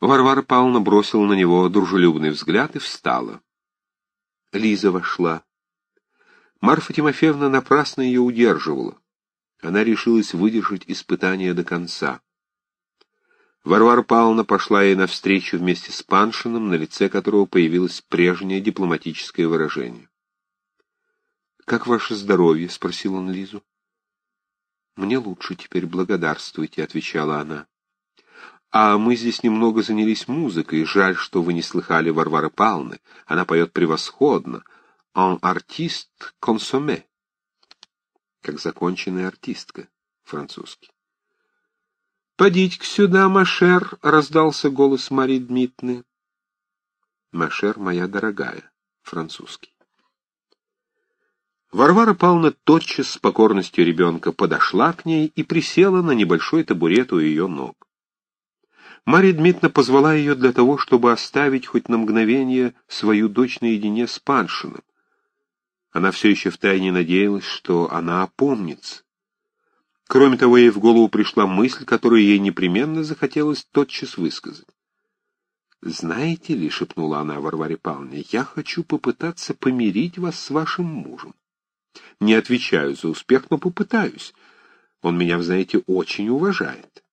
Варвара Павловна бросила на него дружелюбный взгляд и встала. Лиза вошла. Марфа Тимофеевна напрасно ее удерживала. Она решилась выдержать испытание до конца. Варвара Павловна пошла ей навстречу вместе с Паншиным, на лице которого появилось прежнее дипломатическое выражение. «Как ваше здоровье?» — спросил он Лизу. «Мне лучше теперь, благодарствуйте», — отвечала она. «А мы здесь немного занялись музыкой. Жаль, что вы не слыхали Варвары Павловны. Она поет превосходно. «En артист consommé», как законченная артистка, французский. «Подите-ка сюда, Машер!» — раздался голос Марии Дмитриевны. «Машер, моя дорогая», французский. Варвара Павловна тотчас с покорностью ребенка подошла к ней и присела на небольшой табурет у ее ног. Марья Дмитриевна позвала ее для того, чтобы оставить хоть на мгновение свою дочь наедине с Паншиным. Она все еще втайне надеялась, что она опомнится. Кроме того, ей в голову пришла мысль, которую ей непременно захотелось тотчас высказать. «Знаете ли, — шепнула она Варваре Павловне, — я хочу попытаться помирить вас с вашим мужем. Не отвечаю за успех, но попытаюсь. Он меня, знаете, очень уважает».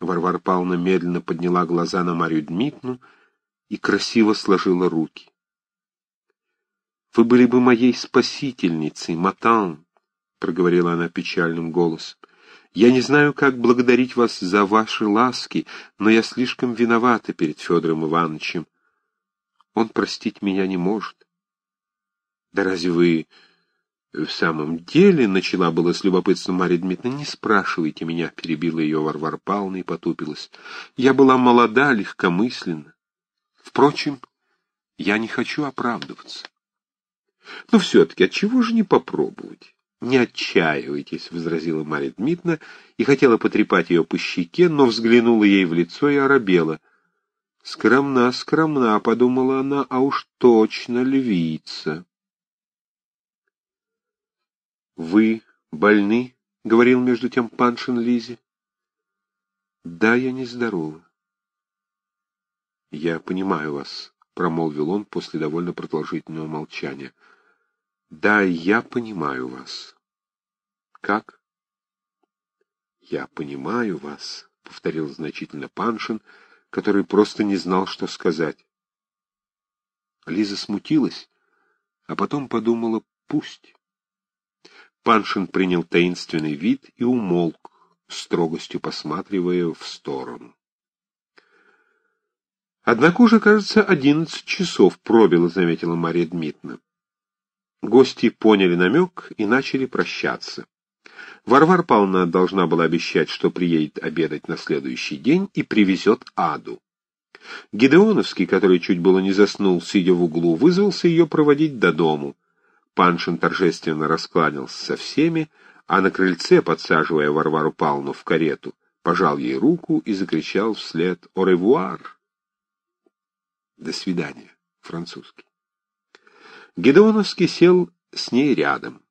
Варвара Павловна медленно подняла глаза на Марию Дмитриевну и красиво сложила руки. «Вы были бы моей спасительницей, Матан», — проговорила она печальным голосом. «Я не знаю, как благодарить вас за ваши ласки, но я слишком виновата перед Федором Ивановичем. Он простить меня не может». «Да разве вы в самом деле?» — начала было с любопытством Марья Дмитриевна. «Не спрашивайте меня», — перебила ее Варвара Павловна и потупилась. «Я была молода, легкомысленна. Впрочем, я не хочу оправдываться». «Но все-таки отчего же не попробовать?» «Не отчаивайтесь», — возразила Марья Дмитриевна и хотела потрепать ее по щеке, но взглянула ей в лицо и оробела. «Скромна, скромна», — подумала она, — «а уж точно львица». «Вы больны?» — говорил между тем Паншин Лизе. «Да, я нездорова». «Я понимаю вас», — промолвил он после довольно продолжительного молчания. Да, я понимаю вас. Как? Я понимаю вас, повторил значительно Паншин, который просто не знал, что сказать. Лиза смутилась, а потом подумала, пусть. Паншин принял таинственный вид и умолк, строгостью посматривая в сторону. Однако уже, кажется, одиннадцать часов пробило, заметила Мария Дмитриевна. Гости поняли намек и начали прощаться. Варвар Павловна должна была обещать, что приедет обедать на следующий день и привезет Аду. Гидеоновский, который чуть было не заснул, сидя в углу, вызвался ее проводить до дому. Паншин торжественно раскланялся со всеми, а на крыльце, подсаживая Варвару Павловну в карету, пожал ей руку и закричал вслед «Оревуар!» «До свидания», французский. Гедеоновский сел с ней рядом.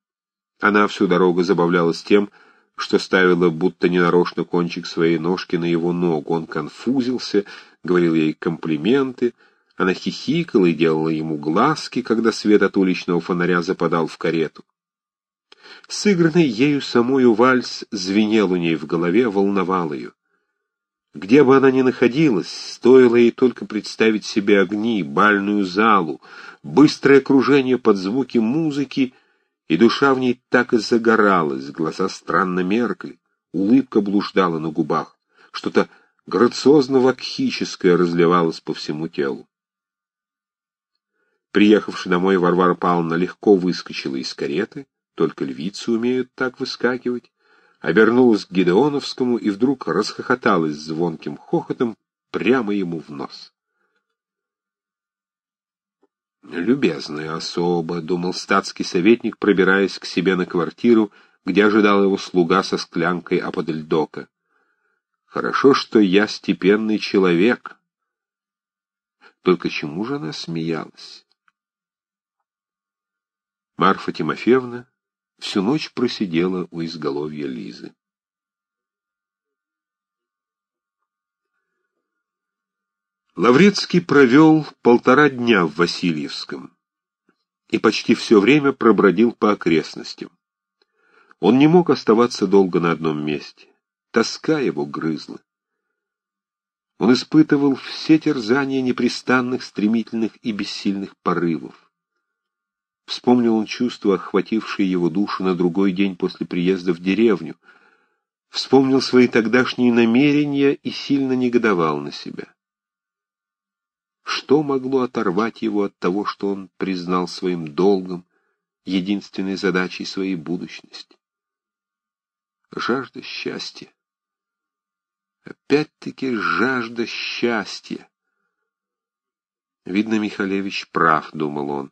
Она всю дорогу забавлялась тем, что ставила будто ненарочно кончик своей ножки на его ногу. Он конфузился, говорил ей комплименты, она хихикала и делала ему глазки, когда свет от уличного фонаря западал в карету. Сыгранный ею самою вальс звенел у ней в голове, волновал ее. Где бы она ни находилась, стоило ей только представить себе огни, бальную залу, быстрое кружение под звуки музыки, и душа в ней так и загоралась, глаза странно меркли, улыбка блуждала на губах, что-то грациозно-вакхическое разливалось по всему телу. Приехавши домой, Варвара Павловна легко выскочила из кареты, только львицы умеют так выскакивать, обернулась к Гидеоновскому и вдруг расхохоталась звонким хохотом прямо ему в нос. «Любезная особа», — думал статский советник, пробираясь к себе на квартиру, где ожидал его слуга со склянкой аподельдока. «Хорошо, что я степенный человек». Только чему же она смеялась? Марфа Тимофеевна всю ночь просидела у изголовья Лизы. Лаврецкий провел полтора дня в Васильевском и почти все время пробродил по окрестностям. Он не мог оставаться долго на одном месте. Тоска его грызла. Он испытывал все терзания непрестанных, стремительных и бессильных порывов. Вспомнил он чувства, охватившие его душу на другой день после приезда в деревню. Вспомнил свои тогдашние намерения и сильно негодовал на себя. Что могло оторвать его от того, что он признал своим долгом, единственной задачей своей будущности? Жажда счастья. Опять-таки жажда счастья. Видно, Михалевич прав, — думал он.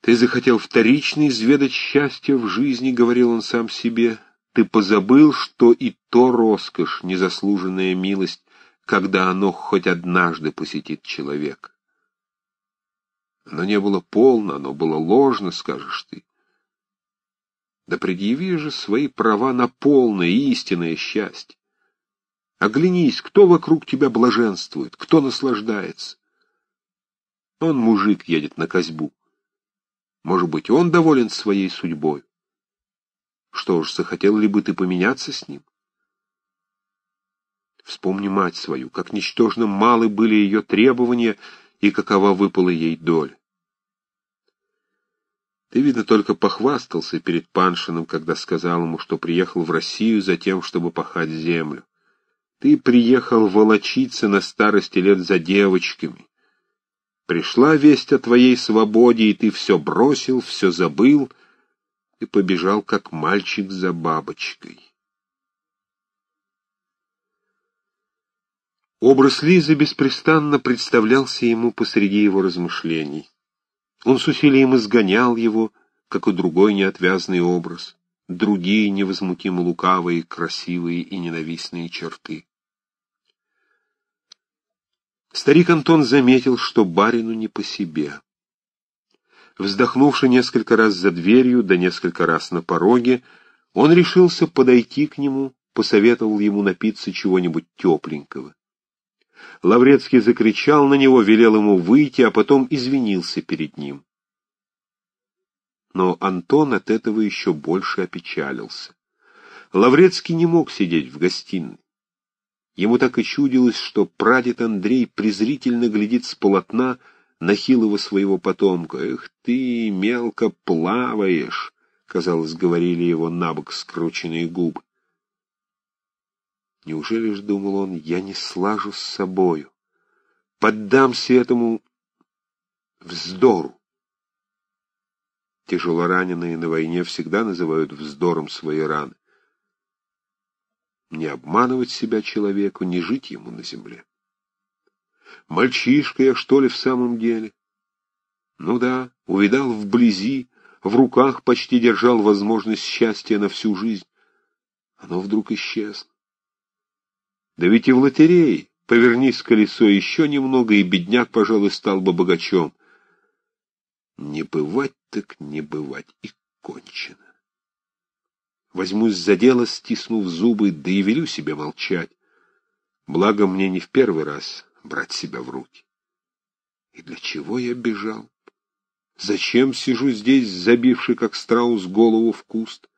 Ты захотел вторично изведать счастье в жизни, — говорил он сам себе. Ты позабыл, что и то роскошь, незаслуженная милость, когда оно хоть однажды посетит человека. Оно не было полно, оно было ложно, скажешь ты. Да предъяви же свои права на полное истинное счастье. Оглянись, кто вокруг тебя блаженствует, кто наслаждается. Он, мужик, едет на козьбу. Может быть, он доволен своей судьбой. Что ж, захотел ли бы ты поменяться с ним? Вспомни мать свою, как ничтожно малы были ее требования и какова выпала ей доля. Ты, видно, только похвастался перед Паншиным, когда сказал ему, что приехал в Россию за тем, чтобы пахать землю. Ты приехал волочиться на старости лет за девочками. Пришла весть о твоей свободе, и ты все бросил, все забыл, и побежал, как мальчик за бабочкой. Образ Лизы беспрестанно представлялся ему посреди его размышлений. Он с усилием изгонял его, как и другой неотвязный образ, другие невозмутимо лукавые, красивые и ненавистные черты. Старик Антон заметил, что барину не по себе. Вздохнувши несколько раз за дверью, да несколько раз на пороге, он решился подойти к нему, посоветовал ему напиться чего-нибудь тепленького. Лаврецкий закричал на него, велел ему выйти, а потом извинился перед ним. Но Антон от этого еще больше опечалился. Лаврецкий не мог сидеть в гостиной. Ему так и чудилось, что прадед Андрей презрительно глядит с полотна на хилого своего потомка. «Эх ты, мелко плаваешь!» — казалось, говорили его набок скрученные губы. Неужели ж, думал он, я не слажу с собою, поддамся этому вздору? Тяжело раненые на войне всегда называют вздором свои раны. Не обманывать себя человеку, не жить ему на земле. Мальчишка я, что ли, в самом деле? Ну да, увидал вблизи, в руках почти держал возможность счастья на всю жизнь. Оно вдруг исчезло. Да ведь и в лотерее. Повернись колесо еще немного, и бедняк, пожалуй, стал бы богачом. Не бывать так не бывать, и кончено. Возьмусь за дело, стиснув зубы, да и велю себе молчать. Благо мне не в первый раз брать себя в руки. И для чего я бежал? Зачем сижу здесь, забивший, как страус, голову в куст?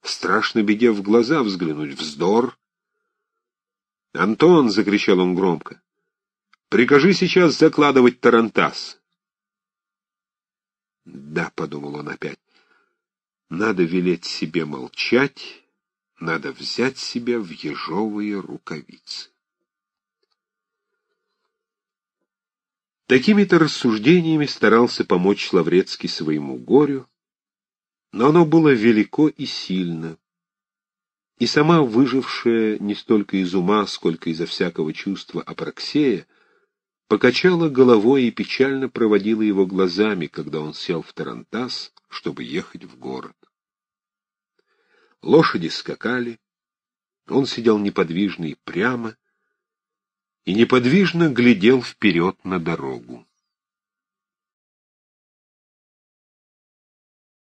Страшно беде в глаза взглянуть, вздор. «Антон!» — закричал он громко. «Прикажи сейчас закладывать тарантас!» «Да», — подумал он опять, — «надо велеть себе молчать, надо взять себя в ежовые рукавицы». Такими-то рассуждениями старался помочь Лаврецкий своему горю, но оно было велико и сильно, и сама выжившая не столько из ума, сколько изо всякого чувства Апраксея, покачала головой и печально проводила его глазами, когда он сел в Тарантас, чтобы ехать в город. Лошади скакали, он сидел неподвижно и прямо, и неподвижно глядел вперед на дорогу.